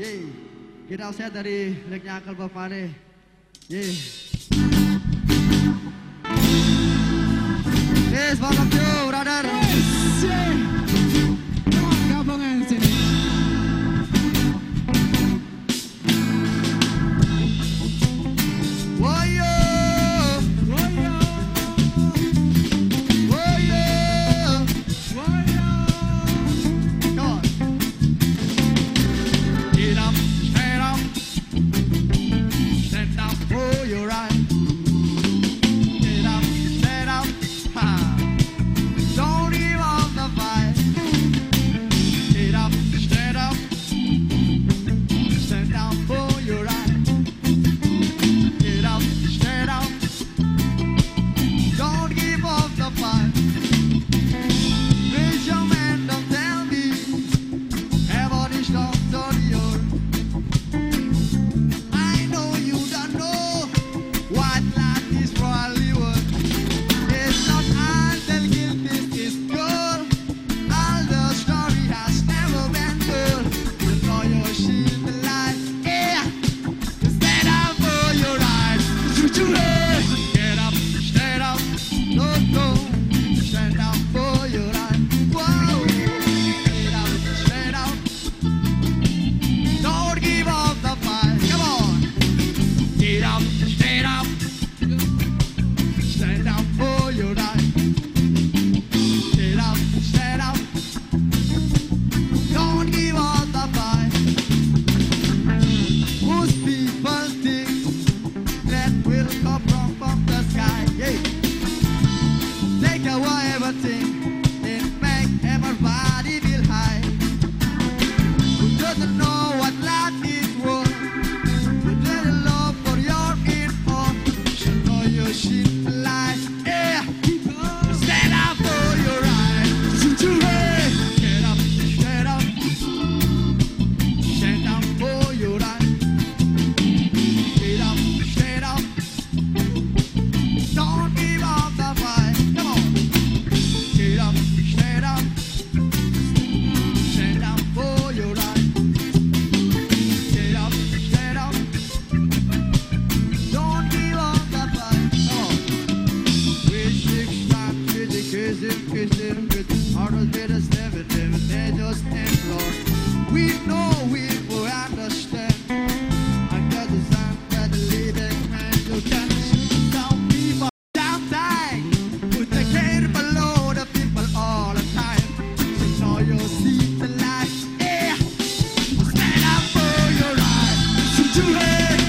Yeay. Kita set dari legnya Akal Bapane. Yeay. Yes, welcome to bop, bop. too late.